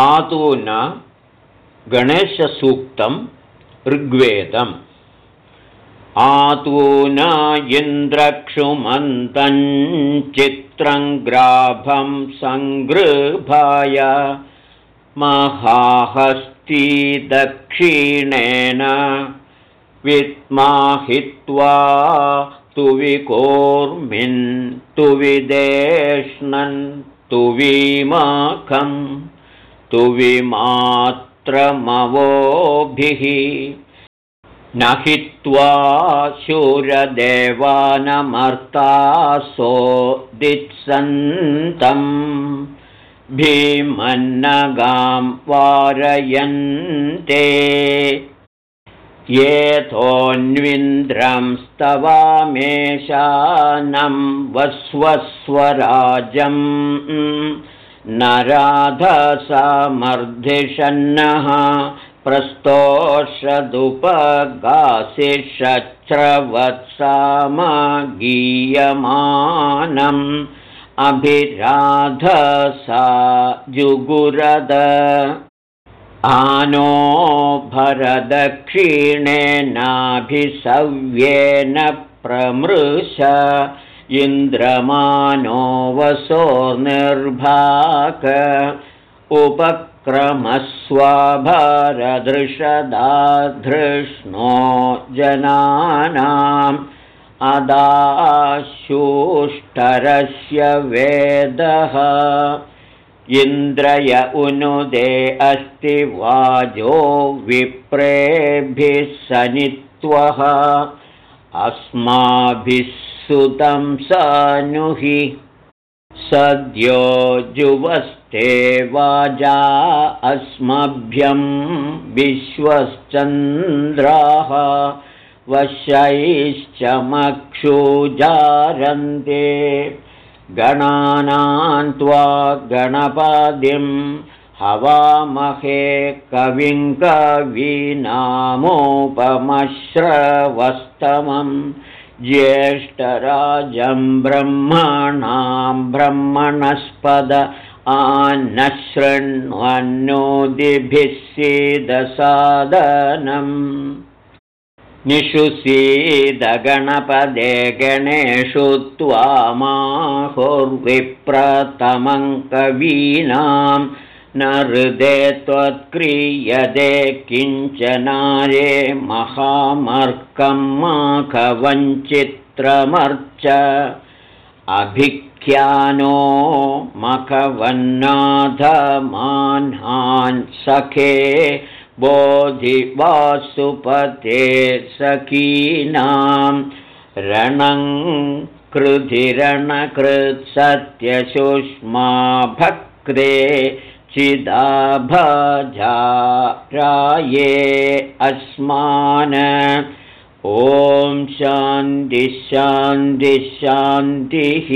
आतूना गणेशसूक्तं ऋग्वेदम्। आतूना इन्द्रक्षुमन्तं चित्रं ग्राभं सङ्गृभाय महाहस्ती दक्षिणेन वित्माहित्वा तुविकोर्मिन् तुविदेष्णन् तुविमात्रमवोभिः न हित्वा शूरदेवानमर्तासो दित्सन्तम् भीमन्नगां वारयन्ते। येथोऽन्विन्द्रं स्तवामेशानं वस्वस्वराजम् नराधसमर्धिषन्नः प्रस्तोषदुपगासिषच्छ्रवत्सामगीयमानम् अभिराधसा जुगुरद आनो भरदक्षिणेनाभिसव्येन प्रमृश इन्द्रमानो वसोर्निर्भाक उपक्रमस्वभरदृषदाधृष्णो जनानाम् अदाशुष्टरस्य वेदः। इन्द्रय उनुदे अस्ति वाजो विप्रेभिः सनित्वः। अस्माभिः सुतं सनुहि। सद्यो जुवस्ते वाजा अस्मभ्यं विश्वश्चन्द्राः। वशैश्चमक्षुजारन्ते गणानां त्वा गणपादिं हवामहे कविं कवीनामोपमश्रवस्तमं ज्येष्ठराजं ब्रह्मणां ब्रह्मणस्पद आनशृण्वन्नोदिभिः सीदसादनम्। निषुसीदगणपदे गणेषु त्वामाहुर्विप्रतमं कवीनां न हृदे त्वत्क्रियते किञ्चनारे महामर्कं मखवञ्चित्रमर्च अभिख्यानो मखवन्नाथमान्हान् सखे बोधिवासुपते सखीनां रणं कृधिरणकृत्सत्यशुष्मा भक्रे चिदाभजाराये अस्मान्। ॐ शान्तिः शान्तिः